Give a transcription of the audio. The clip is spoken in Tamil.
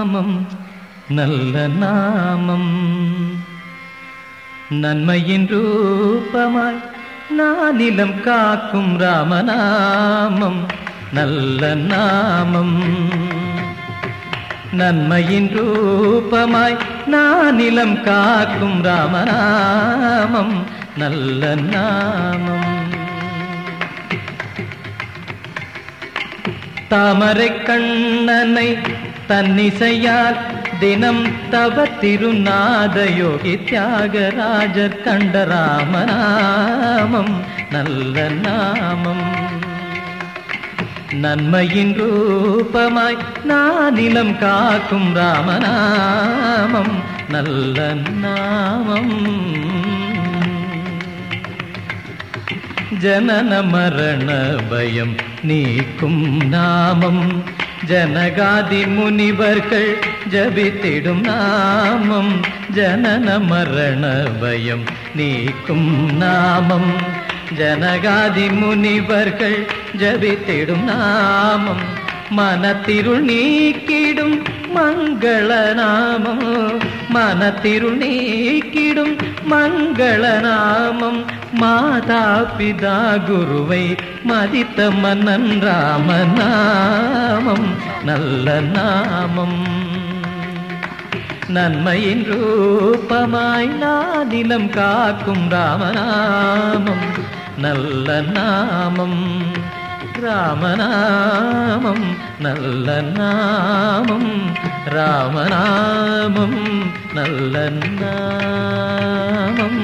நாமம் நல்ல நாமம். நன்மையின் ரூபமாய் நானிலம் காக்கும் ராமநாமம் நல்ல நாமம். நன்மையின் ரூபமாய் நானிலம் காக்கும் ராமநாமம் நல்ல நாமம். தாமரை கண்ணனை தன்னிசையால் தினம் தவ திருநாத யோகி தியாகராஜர் கண்ட ராமநாமம் நல்ல நாமம். நன்மையின் ரூபமாய் நானிலம் காக்கும் ராமநாமம் நல்ல நாமம். ஜனன மரண பயம் நீக்கும் நாமம் ஜனகாதி முனிவர்கள் ஜபித்திடும் நாமம் ஜனன மரண பயம் நீக்கும் நாமம் ஜனகாதி முனிவர்கள் ஜபித்திடும் நாமம் மனத்திருள் நீக்கிடும் மங்கள நாமம் மனத்திருள் நீக்கிடும் மங்கள நாமம் மாதா பிதா குருவை மதித்த மன்னன் ராமநாமம். நல்ல நாமம். நன்மையின் ரூபமாய் நாதிலம் காக்கும் ராமநாமம். நல்ல நாமம். ராமநாமம் நல்ல நாமம் ராமநாமம் நல்ல நாமம்